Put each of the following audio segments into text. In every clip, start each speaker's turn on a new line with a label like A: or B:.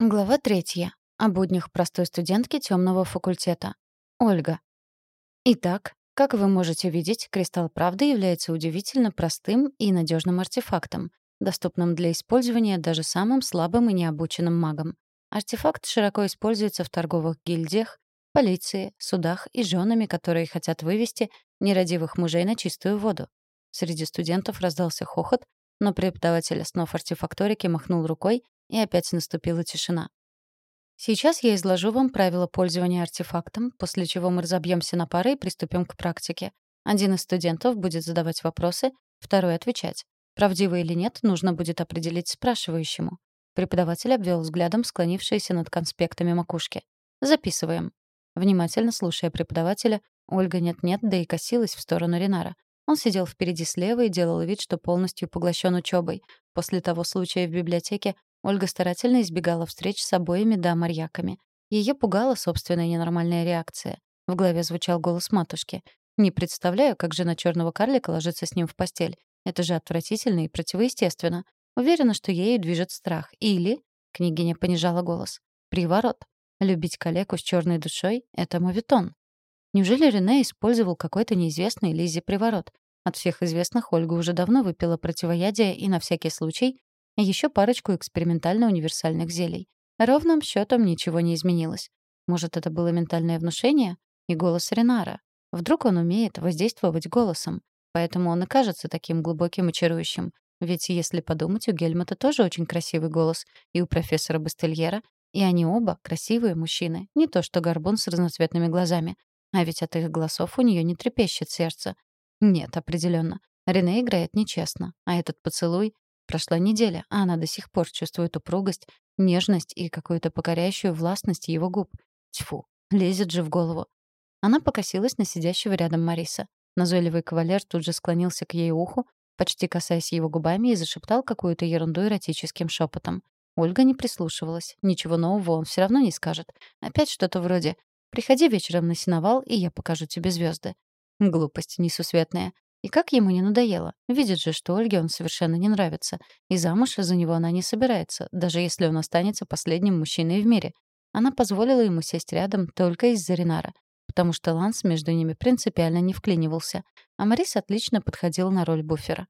A: Глава третья. О буднях простой студентки темного факультета. Ольга. Итак, как вы можете видеть, кристалл правды является удивительно простым и надежным артефактом, доступным для использования даже самым слабым и необученным магам. Артефакт широко используется в торговых гильдиях, полиции, судах и женами, которые хотят вывести нерадивых мужей на чистую воду. Среди студентов раздался хохот, но преподаватель основ артефакторики махнул рукой, и опять наступила тишина. Сейчас я изложу вам правила пользования артефактом, после чего мы разобьемся на пары и приступим к практике. Один из студентов будет задавать вопросы, второй — отвечать. Правдиво или нет, нужно будет определить спрашивающему. Преподаватель обвел взглядом склонившиеся над конспектами макушки. «Записываем». Внимательно слушая преподавателя, Ольга нет-нет, да и косилась в сторону Ренара. Он сидел впереди слева и делал вид, что полностью поглощен учебой. После того случая в библиотеке Ольга старательно избегала встреч с обоими дамарьяками. Ее пугала собственная ненормальная реакция. В голове звучал голос матушки. «Не представляю, как жена черного карлика ложится с ним в постель. Это же отвратительно и противоестественно. Уверена, что ею движет страх. Или...» — княгиня понижала голос. «Приворот. Любить калеку с черной душой — это мовитон. Неужели Рене использовал какой-то неизвестный Лизе приворот? От всех известных Ольга уже давно выпила противоядие и на всякий случай еще парочку экспериментально-универсальных зелий. Ровным счетом ничего не изменилось. Может, это было ментальное внушение? И голос Ренара. Вдруг он умеет воздействовать голосом. Поэтому он и кажется таким глубоким и чарующим. Ведь, если подумать, у Гельмута тоже очень красивый голос, и у профессора Бастельера, и они оба красивые мужчины, не то что горбун с разноцветными глазами. А ведь от их голосов у нее не трепещет сердце. Нет, определенно. Рене играет нечестно. А этот поцелуй... Прошла неделя, а она до сих пор чувствует упругость, нежность и какую-то покоряющую властность его губ. Тьфу, лезет же в голову. Она покосилась на сидящего рядом Мариса. Назойливый кавалер тут же склонился к ей уху, почти касаясь его губами, и зашептал какую-то ерунду эротическим шепотом. Ольга не прислушивалась. Ничего нового он все равно не скажет. Опять что-то вроде Приходи вечером на сеновал, и я покажу тебе звезды. Глупость несусветная. И как ему не надоело. Видит же, что Ольге он совершенно не нравится. И замуж за него она не собирается, даже если он останется последним мужчиной в мире. Она позволила ему сесть рядом только из-за Ренара, потому что Ланс между ними принципиально не вклинивался, а Марис отлично подходил на роль буфера.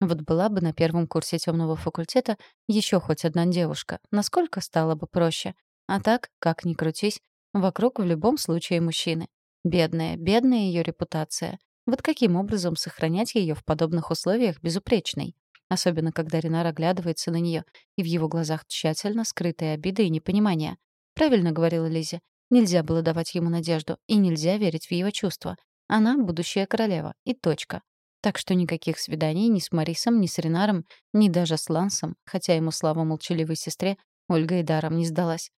A: Вот была бы на первом курсе темного факультета еще хоть одна девушка, насколько стало бы проще. А так, как ни крутись, Вокруг в любом случае мужчины. Бедная, бедная ее репутация. Вот каким образом сохранять ее в подобных условиях безупречной? Особенно, когда Ренар оглядывается на нее, и в его глазах тщательно скрытые обиды и непонимание. Правильно говорила Лизе. Нельзя было давать ему надежду, и нельзя верить в его чувства. Она — будущая королева, и точка. Так что никаких свиданий ни с Марисом, ни с Ренаром, ни даже с Лансом, хотя ему, слава молчаливой сестре, Ольга и даром не сдалась.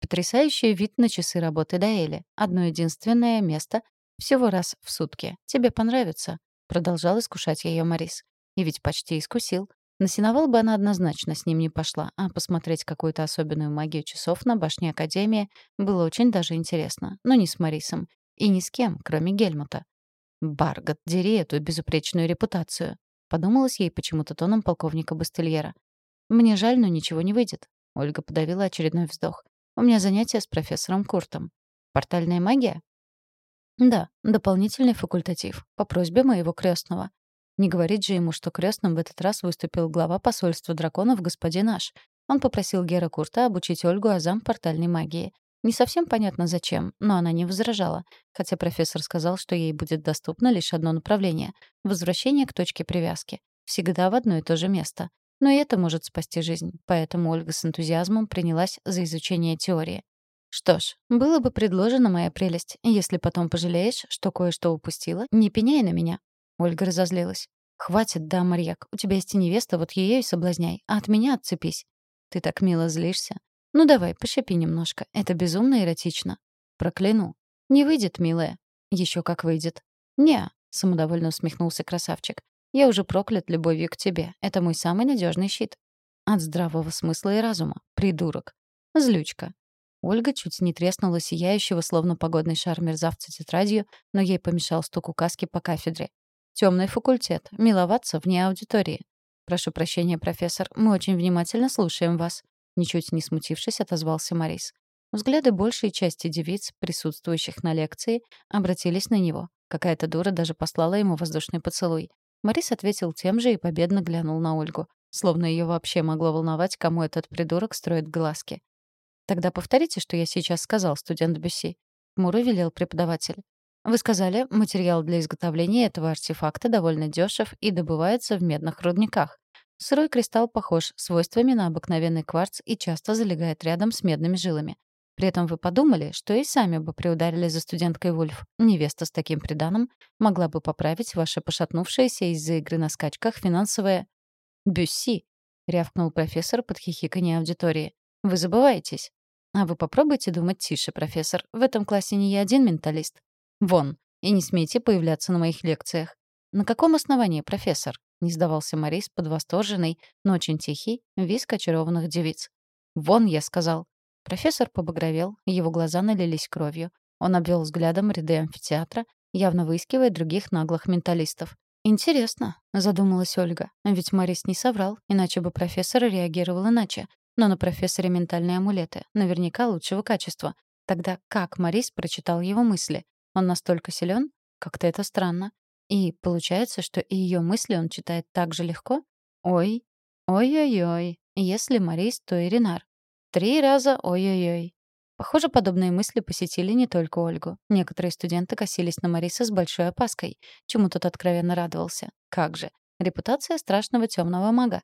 A: Потрясающий вид на часы работы Даэли. Одно единственное место. Всего раз в сутки. Тебе понравится. Продолжал искушать ее Марис. И ведь почти искусил. На сеновал бы она однозначно с ним не пошла, а посмотреть какую-то особенную магию часов на башне Академии было очень даже интересно. Но не с Марисом. И ни с кем, кроме Гельмута. «Баргот, дери эту безупречную репутацию», — подумалось ей почему-то тоном полковника Бастельера. «Мне жаль, но ничего не выйдет». Ольга подавила очередной вздох. У меня занятие с профессором Куртом. Портальная магия? Да, дополнительный факультатив, по просьбе моего крестного. Не говорить же ему, что крестным в этот раз выступил глава посольства драконов господин Аш. Он попросил Гера Курта обучить Ольгу азам портальной магии. Не совсем понятно зачем, но она не возражала, хотя профессор сказал, что ей будет доступно лишь одно направление — возвращение к точке привязки. Всегда в одно и то же место. Но и это может спасти жизнь, поэтому Ольга с энтузиазмом принялась за изучение теории. Что ж, было бы предложено, моя прелесть, если потом пожалеешь, что кое-что упустила, не пеняй на меня. Ольга разозлилась. «Хватит, да, Марьяк, у тебя есть и невеста, вот ее и соблазняй, а от меня отцепись. Ты так мило злишься. Ну давай, пошипи немножко, это безумно эротично. Прокляну. Не выйдет, милая. Еще как выйдет. Не, самодовольно усмехнулся красавчик. Я уже проклят любовью к тебе. Это мой самый надежный щит. От здравого смысла и разума. Придурок. Злючка. Ольга чуть не треснула сияющего, словно погодный шар мерзавца тетрадью, но ей помешал стук указки по кафедре. Темный факультет. Миловаться вне аудитории. Прошу прощения, профессор. Мы очень внимательно слушаем вас. Ничуть не смутившись, отозвался Морис. Взгляды большей части девиц, присутствующих на лекции, обратились на него. Какая-то дура даже послала ему воздушный поцелуй. Морис ответил тем же и победно глянул на Ольгу. Словно ее вообще могло волновать, кому этот придурок строит глазки. «Тогда повторите, что я сейчас сказал, студент Бюсси», — хмуро велел преподаватель. «Вы сказали, материал для изготовления этого артефакта довольно дешев и добывается в медных рудниках. Сырой кристалл похож свойствами на обыкновенный кварц и часто залегает рядом с медными жилами. При этом вы подумали, что и сами бы приударили за студенткой Вульф. Невеста с таким приданым могла бы поправить ваше пошатнувшееся из-за игры на скачках финансовое «Бюсси», — рявкнул профессор под хихиканье аудитории. «Вы забываетесь». «А вы попробуйте думать тише, профессор. В этом классе не я один менталист. Вон, и не смейте появляться на моих лекциях». «На каком основании, профессор?» — не сдавался Морис под восторженный, но очень тихий, виск очарованных девиц. «Вон, я сказал». Профессор побагровел, его глаза налились кровью. Он обвел взглядом ряды амфитеатра, явно выискивая других наглых менталистов. «Интересно», — задумалась Ольга. «Ведь Морис не соврал, иначе бы профессор реагировал иначе. Но на профессоре ментальные амулеты, наверняка лучшего качества. Тогда как Морис прочитал его мысли? Он настолько силен? Как-то это странно. И получается, что и ее мысли он читает так же легко? Ой, ой-ой-ой, если Морис, то и Ренар. Три раза ой-ой-ой. Похоже, подобные мысли посетили не только Ольгу. Некоторые студенты косились на Мариса с большой опаской, чему тот откровенно радовался. Как же. Репутация страшного темного мага.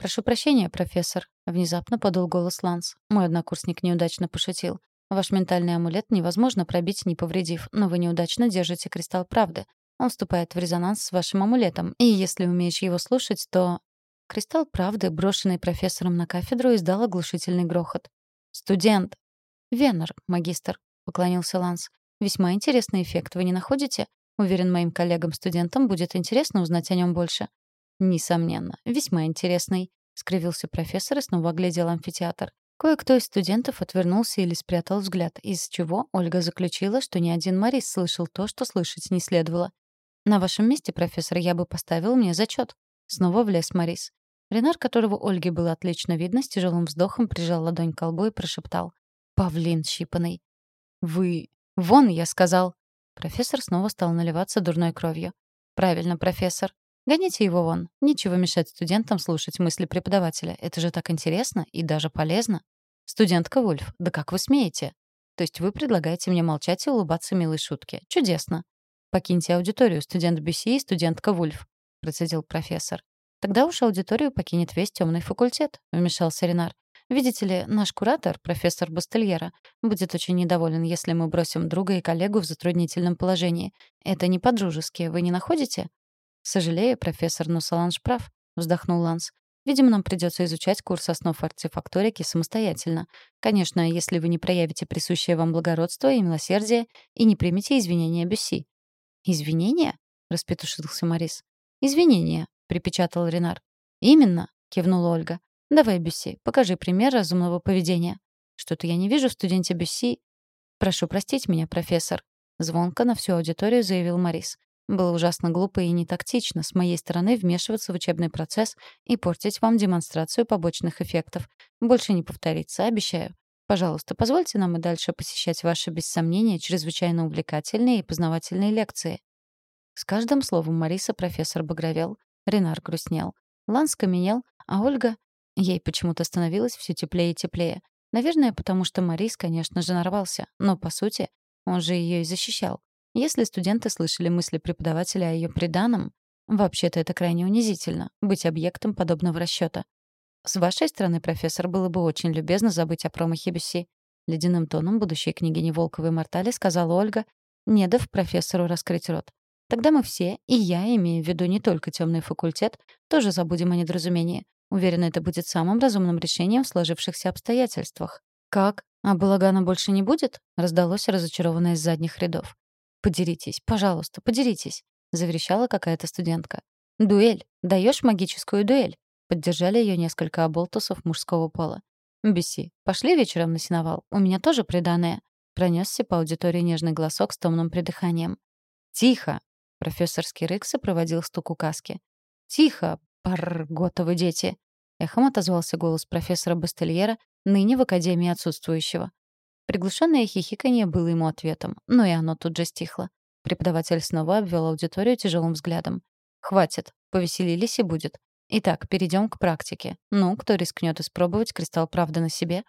A: «Прошу прощения, профессор», — внезапно подал голос Ланс. Мой однокурсник неудачно пошутил. «Ваш ментальный амулет невозможно пробить, не повредив, но вы неудачно держите кристалл правды. Он вступает в резонанс с вашим амулетом, и если умеешь его слушать, то...» Кристалл правды, брошенный профессором на кафедру, издал оглушительный грохот. «Студент!» «Венер, магистр», — поклонился Ланс. «Весьма интересный эффект, вы не находите? Уверен, моим коллегам-студентам будет интересно узнать о нем больше». «Несомненно, весьма интересный», — скривился профессор и снова оглядел амфитеатр. Кое-кто из студентов отвернулся или спрятал взгляд, из чего Ольга заключила, что ни один Марис слышал то, что слышать не следовало. «На вашем месте, профессор, я бы поставил мне зачет. Снова влез Марис. Ренар, которого Ольге было отлично видно, с тяжелым вздохом прижал ладонь к колбу и прошептал. Павлин щипанный. «Вы... Вон, я сказал!» Профессор снова стал наливаться дурной кровью. «Правильно, профессор. Гоните его вон. Нечего мешать студентам слушать мысли преподавателя. Это же так интересно и даже полезно. Студентка Вульф, да как вы смеете? То есть вы предлагаете мне молчать и улыбаться милой шутке. Чудесно. Покиньте аудиторию, студент Бюсси и студентка Вульф, процедил профессор. Тогда уж аудиторию покинет весь темный факультет, вмешался Ренар. Видите ли, наш куратор, профессор Бастельера, будет очень недоволен, если мы бросим друга и коллегу в затруднительном положении. Это не по-дружески, вы не находите? Сожалею, профессор, но Саланж прав, вздохнул Ланс. Видимо, нам придется изучать курс основ артефакторики самостоятельно. Конечно, если вы не проявите присущее вам благородство и милосердие и не примете извинения Бюсси. «Извинения?» — распетушился Морис. «Извинения», — припечатал Ренар. «Именно», — кивнула Ольга. Давай, Бюсси, покажи пример разумного поведения. Что-то я не вижу в студенте Бюсси. Прошу простить меня, профессор. Звонко на всю аудиторию заявил Морис. Было ужасно глупо и нетактично с моей стороны вмешиваться в учебный процесс и портить вам демонстрацию побочных эффектов. Больше не повторится, обещаю. Пожалуйста, позвольте нам и дальше посещать ваши, без сомнения, чрезвычайно увлекательные и познавательные лекции. С каждым словом Мариса профессор багровел, Ренар грустнел, Ланс каменел, а Ольга Ей почему-то становилось все теплее и теплее. Наверное, потому что Марис, конечно же, нарвался. Но, по сути, он же ее и защищал. Если студенты слышали мысли преподавателя о ее преданном, вообще-то это крайне унизительно — быть объектом подобного расчета. С вашей стороны, профессор, было бы очень любезно забыть о промахе Бюсси. Ледяным тоном будущей княгини Волковой Мортали сказала Ольга, не дав профессору раскрыть рот. Тогда мы все, и я, имею в виду не только темный факультет, тоже забудем о недоразумении. Уверена, это будет самым разумным решением в сложившихся обстоятельствах. «Как? А балагана больше не будет?» — раздалось разочарованное из задних рядов. «Подеритесь, пожалуйста, подеритесь», — заверещала какая-то студентка. «Дуэль! Даешь магическую дуэль?» — поддержали ее несколько оболтусов мужского пола. «Беси, пошли вечером на сеновал. У меня тоже приданое», — пронесся по аудитории нежный голосок с томным придыханием. «Тихо!» — профессорский рык сопроводил стук указки. «Тихо! Пар, готовы дети!» Эхом отозвался голос профессора Бастельера, ныне в Академии отсутствующего. Приглушенное хихиканье было ему ответом, но и оно тут же стихло. Преподаватель снова обвел аудиторию тяжелым взглядом. «Хватит, повеселились и будет. Итак, перейдем к практике. Ну, кто рискнет испробовать кристалл правды на себе?»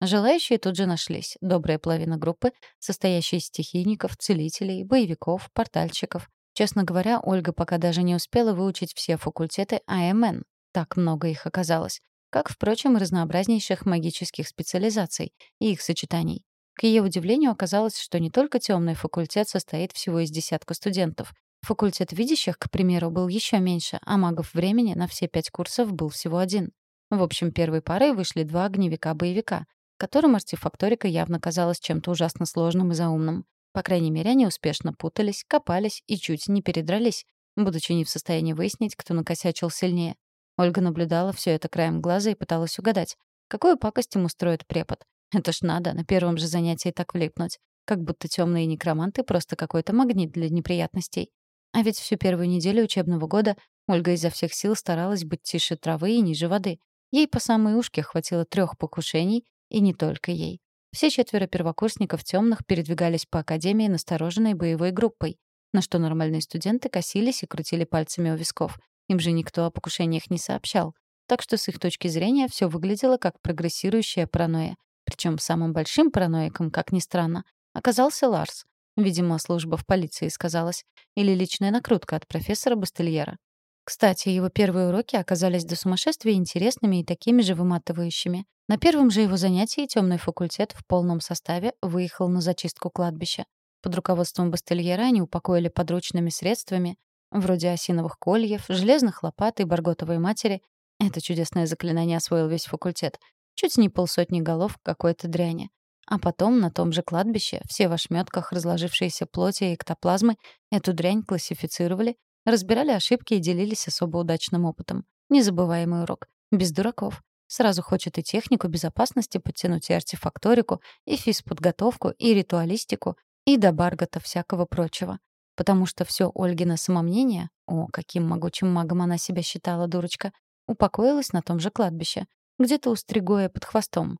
A: Желающие тут же нашлись. Добрая половина группы, состоящая из стихийников, целителей, боевиков, портальщиков. Честно говоря, Ольга пока даже не успела выучить все факультеты АМН. Так много их оказалось как, впрочем, разнообразнейших магических специализаций и их сочетаний. К ее удивлению оказалось, что не только темный факультет состоит всего из десятка студентов. Факультет видящих, к примеру, был еще меньше, а магов времени на все пять курсов был всего один. В общем, первой парой вышли два огневика-боевика, которым артефакторика явно казалась чем-то ужасно сложным и заумным. По крайней мере, они успешно путались, копались и чуть не передрались, будучи не в состоянии выяснить, кто накосячил сильнее. Ольга наблюдала все это краем глаза и пыталась угадать, какую пакость ему строит препод. Это ж надо, на первом же занятии так влипнуть. Как будто темные некроманты — просто какой-то магнит для неприятностей. А ведь всю первую неделю учебного года Ольга изо всех сил старалась быть тише травы и ниже воды. Ей по самой ушке хватило трех покушений, и не только ей. Все четверо первокурсников темных передвигались по академии настороженной боевой группой, на что нормальные студенты косились и крутили пальцами у висков. Им же никто о покушениях не сообщал. Так что с их точки зрения все выглядело как прогрессирующая паранойя. Причем самым большим параноиком, как ни странно, оказался Ларс. Видимо, служба в полиции сказалась. Или личная накрутка от профессора Бастельера. Кстати, его первые уроки оказались до сумасшествия интересными и такими же выматывающими. На первом же его занятии темный факультет в полном составе выехал на зачистку кладбища. Под руководством Бастельера они упокоили подручными средствами Вроде осиновых кольев, железных лопат и барготовой матери. Это чудесное заклинание освоил весь факультет. Чуть не полсотни голов какой-то дряни. А потом на том же кладбище все в ошметках разложившиеся плоти и эктоплазмы эту дрянь классифицировали, разбирали ошибки и делились особо удачным опытом. Незабываемый урок. Без дураков. Сразу хочет и технику безопасности подтянуть, и артефакторику, и физподготовку, и ритуалистику, и до баргота всякого прочего потому что все Ольгино самомнение, о, каким могучим магом она себя считала, дурочка, упокоилось на том же кладбище, где-то у Стригоя под хвостом.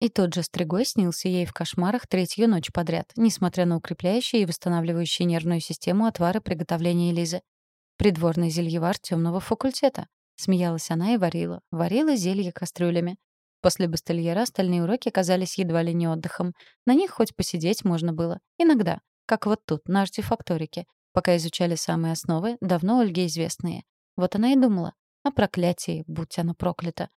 A: И тот же Стригой снился ей в кошмарах третью ночь подряд, несмотря на укрепляющие и восстанавливающие нервную систему отвары приготовления Элизы. Придворный зельевар темного факультета. Смеялась она и варила. Варила зелье кастрюлями. После бастельера остальные уроки казались едва ли не отдыхом. На них хоть посидеть можно было. Иногда как вот тут, на артефакторике, пока изучали самые основы, давно Ольге известные. Вот она и думала о проклятии, будь оно проклято.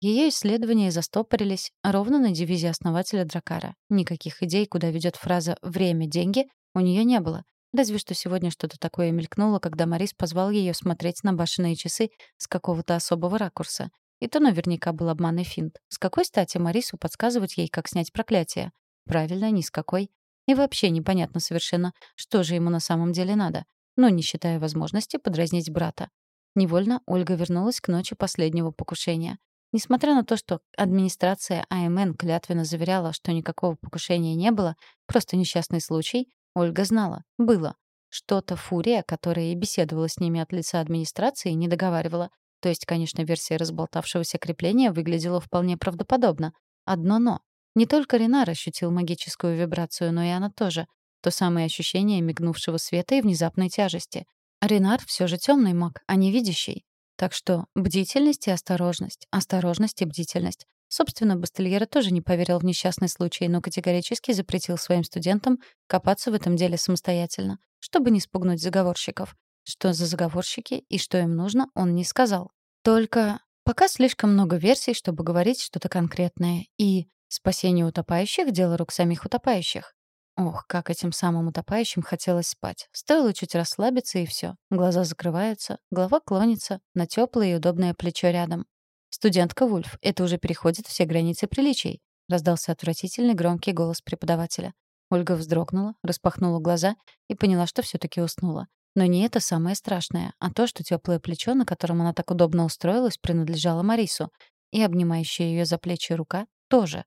A: Ее исследования застопорились ровно на девизе основателя Дракара. Никаких идей, куда ведет фраза «время, деньги» у нее не было. Разве что сегодня что-то такое мелькнуло, когда Морис позвал ее смотреть на башенные часы с какого-то особого ракурса. И то наверняка был обман и финт. С какой стати Марису подсказывать ей, как снять проклятие? Правильно, ни с какой. И вообще непонятно совершенно, что же ему на самом деле надо, но не считая возможности подразнить брата. Невольно Ольга вернулась к ночи последнего покушения. Несмотря на то, что администрация АМН клятвенно заверяла, что никакого покушения не было, просто несчастный случай, Ольга знала, было. Что-то Фурия, которая и беседовала с ними от лица администрации, не договаривала. То есть, конечно, версия разболтавшегося крепления выглядела вполне правдоподобно. Одно «но». Не только Ренар ощутил магическую вибрацию, но и она тоже. То самое ощущение мигнувшего света и внезапной тяжести. Ренар все же темный маг, а не видящий. Так что бдительность и осторожность, осторожность и бдительность. Собственно, Бастельера тоже не поверил в несчастный случай, но категорически запретил своим студентам копаться в этом деле самостоятельно, чтобы не спугнуть заговорщиков. Что за заговорщики и что им нужно, он не сказал. Только пока слишком много версий, чтобы говорить что-то конкретное. И Спасение утопающих — дело рук самих утопающих. Ох, как этим самым утопающим хотелось спать. Стоило чуть расслабиться, и все. Глаза закрываются, голова клонится на теплое и удобное плечо рядом. «Студентка Вульф, это уже переходит все границы приличий», — раздался отвратительный громкий голос преподавателя. Ольга вздрогнула, распахнула глаза и поняла, что все таки уснула. Но не это самое страшное, а то, что теплое плечо, на котором она так удобно устроилась, принадлежало Марису, и обнимающая ее за плечи рука тоже.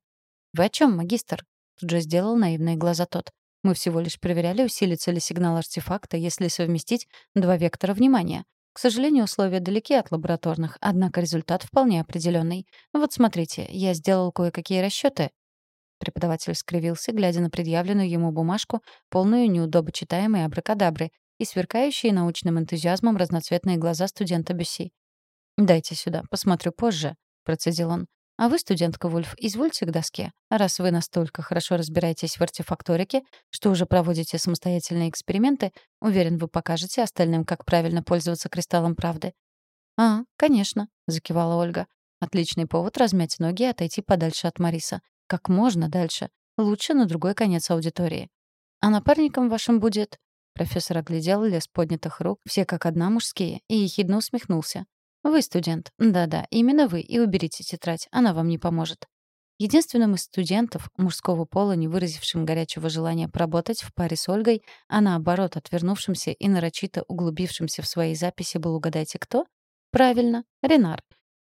A: «Вы о чем, магистр?» Тут же сделал наивные глаза тот. «Мы всего лишь проверяли, усилится ли сигнал артефакта, если совместить два вектора внимания. К сожалению, условия далеки от лабораторных, однако результат вполне определенный. Вот смотрите, я сделал кое-какие расчеты. Преподаватель скривился, глядя на предъявленную ему бумажку, полную неудобочитаемой абракадабры и сверкающие научным энтузиазмом разноцветные глаза студента Бюсси. «Дайте сюда, посмотрю позже», — процедил он. «А вы, студентка Вульф, извольте к доске. Раз вы настолько хорошо разбираетесь в артефакторике, что уже проводите самостоятельные эксперименты, уверен, вы покажете остальным, как правильно пользоваться кристаллом правды». «А, конечно», — закивала Ольга. «Отличный повод размять ноги и отойти подальше от Мариса. Как можно дальше. Лучше на другой конец аудитории. А напарником вашим будет...» Профессор оглядел лес поднятых рук, все как одна мужские, и ехидно усмехнулся. «Вы студент. Да-да, именно вы. И уберите тетрадь. Она вам не поможет». Единственным из студентов мужского пола, не выразившим горячего желания поработать в паре с Ольгой, а наоборот, отвернувшимся и нарочито углубившимся в свои записи был угадайте кто? Правильно, Ренар.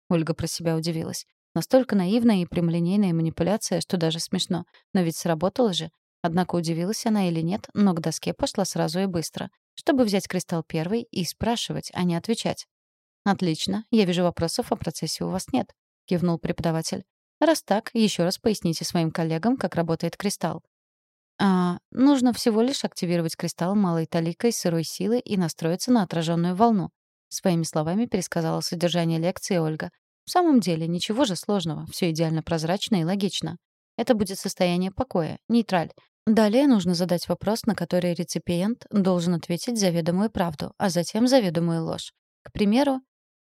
A: Ольга про себя удивилась. Настолько наивная и прямолинейная манипуляция, что даже смешно. Но ведь сработало же. Однако удивилась она или нет, но к доске пошла сразу и быстро, чтобы взять кристалл первый и спрашивать, а не отвечать. «Отлично. Я вижу, вопросов о процессе у вас нет», — кивнул преподаватель. «Раз так, еще раз поясните своим коллегам, как работает кристалл». А, нужно всего лишь активировать кристалл малой таликой сырой силы и настроиться на отраженную волну. Своими словами пересказала содержание лекции Ольга. В самом деле, ничего же сложного, все идеально прозрачно и логично. Это будет состояние покоя, нейтраль. Далее нужно задать вопрос, на который реципиент должен ответить заведомую правду, а затем заведомую ложь. К примеру,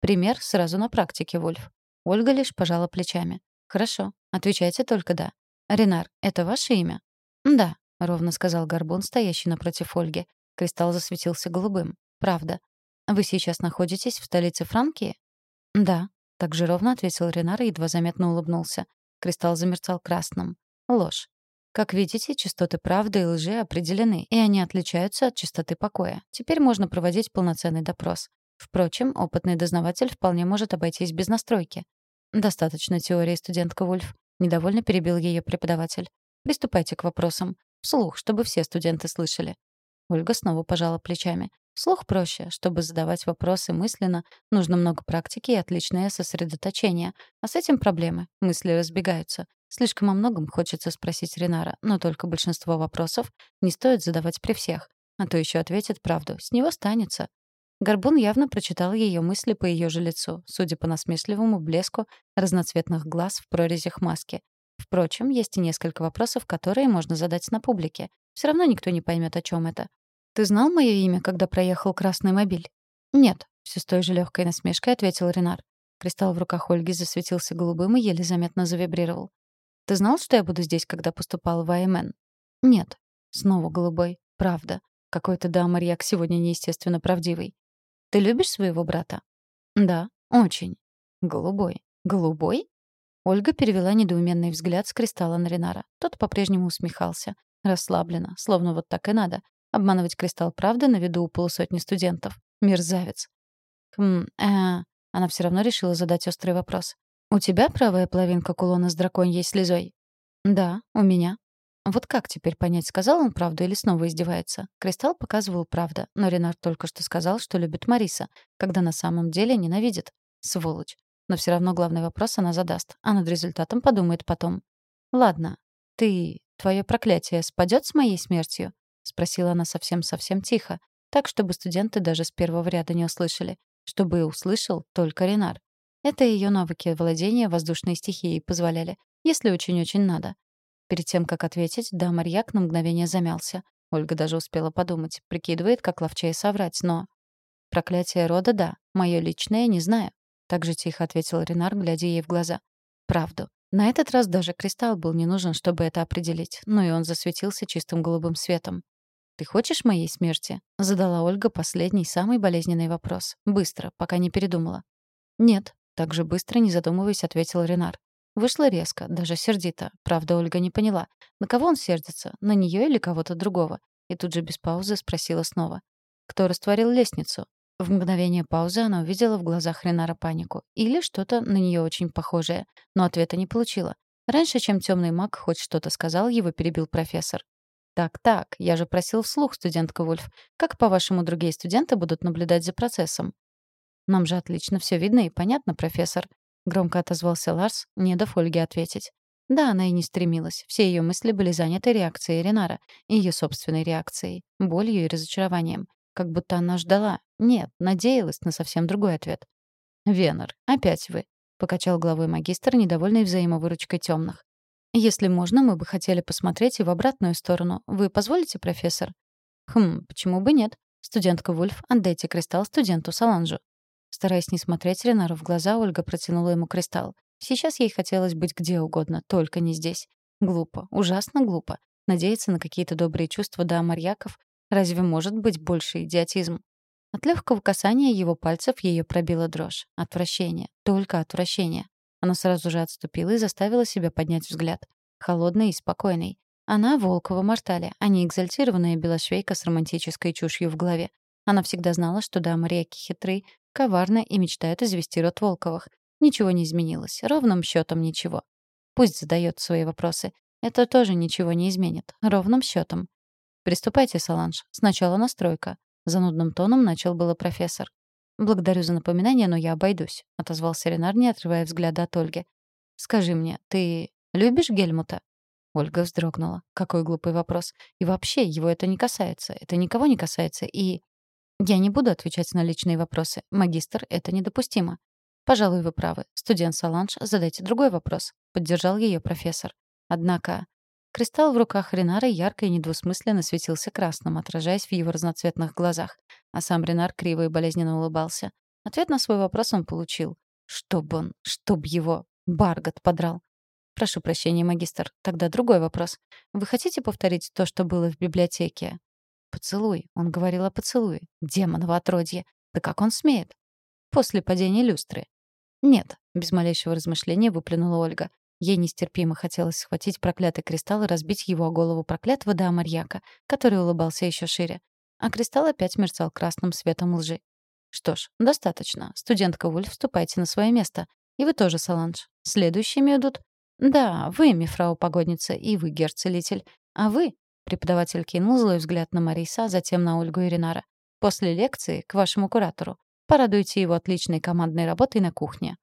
A: Пример сразу на практике, Вольф. Ольга лишь пожала плечами. «Хорошо. Отвечайте только «да». Ренар, это ваше имя?» «Да», — ровно сказал Горбун, стоящий напротив Ольги. Кристалл засветился голубым. «Правда. Вы сейчас находитесь в столице Франкии?» «Да», — так же ровно ответил Ренар и едва заметно улыбнулся. Кристалл замерцал красным. «Ложь. Как видите, частоты правды и лжи определены, и они отличаются от частоты покоя. Теперь можно проводить полноценный допрос. Впрочем, опытный дознаватель вполне может обойтись без настройки. «Достаточно теории, студентка Вульф», — недовольно перебил ее преподаватель. «Приступайте к вопросам. Вслух, чтобы все студенты слышали». Ольга снова пожала плечами. Вслух проще. Чтобы задавать вопросы мысленно, нужно много практики и отличное сосредоточение. А с этим проблемы. Мысли разбегаются. Слишком о многом хочется спросить Ренара, но только большинство вопросов не стоит задавать при всех. А то еще ответит правду. С него станется. Горбун явно прочитал ее мысли по ее же лицу, судя по насмешливому блеску разноцветных глаз в прорезях маски. Впрочем, есть и несколько вопросов, которые можно задать на публике. Все равно никто не поймет, о чем это. «Ты знал мое имя, когда проехал красный мобиль?» «Нет», — все с той же легкой насмешкой ответил Ренар. Кристалл в руках Ольги засветился голубым и еле заметно завибрировал. «Ты знал, что я буду здесь, когда поступал в АМН?» «Нет». Снова голубой. «Правда. Какой-то да, Марьяк сегодня неестественно правдивый. Ты любишь своего брата? Да, очень. Голубой. Голубой? Ольга перевела недоуменный взгляд с кристалла на Ренара. Тот по-прежнему усмехался. Расслабленно, словно вот так и надо. Обманывать кристалл правды на виду у полусотни студентов. Мерзавец. Хм, э, Она все равно решила задать острый вопрос. «У тебя правая половинка кулона с драконьей слезой?» «Да, у меня». Вот как теперь понять, сказал он правду или снова издевается? Кристалл показывал правду, но Ренар только что сказал, что любит Мариса, когда на самом деле ненавидит. Сволочь. Но все равно главный вопрос она задаст, а над результатом подумает потом. «Ладно, ты... Твое проклятие спадет с моей смертью?» — спросила она совсем-совсем тихо, так, чтобы студенты даже с первого ряда не услышали, чтобы услышал только Ренар. Это ее навыки владения воздушной стихией позволяли, если очень-очень надо. Перед тем, как ответить, да, Марьяк на мгновение замялся. Ольга даже успела подумать, прикидывает, как ловчее соврать, но... «Проклятие рода, да. Мое личное не знаю», — так же тихо ответил Ренар, глядя ей в глаза. «Правду. На этот раз даже кристалл был не нужен, чтобы это определить, но и он засветился чистым голубым светом. «Ты хочешь моей смерти?» — задала Ольга последний, самый болезненный вопрос. Быстро, пока не передумала. «Нет», — так же быстро, не задумываясь, ответил Ренар. Вышло резко, даже сердито. Правда, Ольга не поняла. На кого он сердится? На нее или кого-то другого? И тут же без паузы спросила снова. Кто растворил лестницу? В мгновение паузы она увидела в глазах Ренара панику. Или что-то на нее очень похожее. Но ответа не получила. Раньше, чем темный маг хоть что-то сказал, его перебил профессор. «Так-так, я же просил вслух, студентка Вульф. Как, по-вашему, другие студенты будут наблюдать за процессом?» Нам же отлично все видно и понятно, профессор», — громко отозвался Ларс, не дав Ольге ответить. Да, она и не стремилась. Все ее мысли были заняты реакцией Ренара, ее собственной реакцией, болью и разочарованием. Как будто она ждала. Нет, надеялась на совсем другой ответ. «Венер, опять вы», — покачал головой магистр, недовольный взаимовыручкой темных. «Если можно, мы бы хотели посмотреть и в обратную сторону. Вы позволите, профессор?» «Хм, почему бы нет? Студентка Вульф, отдайте кристалл студенту Саланжу». Стараясь не смотреть Ренару в глаза, Ольга протянула ему кристалл. Сейчас ей хотелось быть где угодно, только не здесь. Глупо, ужасно глупо. Надеяться на какие-то добрые чувства до амарьяков Разве может быть больше идиотизм? От легкого касания его пальцев ее пробила дрожь. Отвращение. Только отвращение. Она сразу же отступила и заставила себя поднять взгляд. Холодный и спокойный. Она — Волкова Мортале, а не экзальтированная белошвейка с романтической чушью в голове. Она всегда знала, что дамы реки хитры, коварны и мечтают извести род Волковых. Ничего не изменилось, ровным счетом ничего. Пусть задает свои вопросы. Это тоже ничего не изменит, ровным счетом. «Приступайте, Саланж. Сначала настройка». Занудным тоном начал было профессор. «Благодарю за напоминание, но я обойдусь», — отозвался Ренар, не отрывая взгляда от Ольги. «Скажи мне, ты любишь Гельмута?» Ольга вздрогнула. Какой глупый вопрос. И вообще, его это не касается. Это никого не касается. И... Я не буду отвечать на личные вопросы. Магистр, это недопустимо. Пожалуй, вы правы. Студент Саланж, задайте другой вопрос. Поддержал ее профессор. Однако... Кристалл в руках Ренара ярко и недвусмысленно светился красным, отражаясь в его разноцветных глазах. А сам Ренар криво и болезненно улыбался. Ответ на свой вопрос он получил. Чтоб он, чтоб его, Баргот подрал. Прошу прощения, магистр. Тогда другой вопрос. Вы хотите повторить то, что было в библиотеке? Поцелуй. Он говорил о поцелуе. Демоново отродье. Да как он смеет? После падения люстры. Нет, без малейшего размышления выплюнула Ольга. Ей нестерпимо хотелось схватить проклятый кристалл и разбить его о голову проклятого да Марьяка, который улыбался еще шире. А кристалл опять мерцал красным светом лжи. Что ж, достаточно. Студентка Вульф, вступайте на свое место. И вы тоже, Саланж. Следующими идут... Да, вы, мифрау погодница, и вы, герцелитель. А вы... Преподаватель кинул злой взгляд на Мариса, а затем на Ольгу и Ренара. После лекции к вашему куратору. Порадуйте его отличной командной работой на кухне.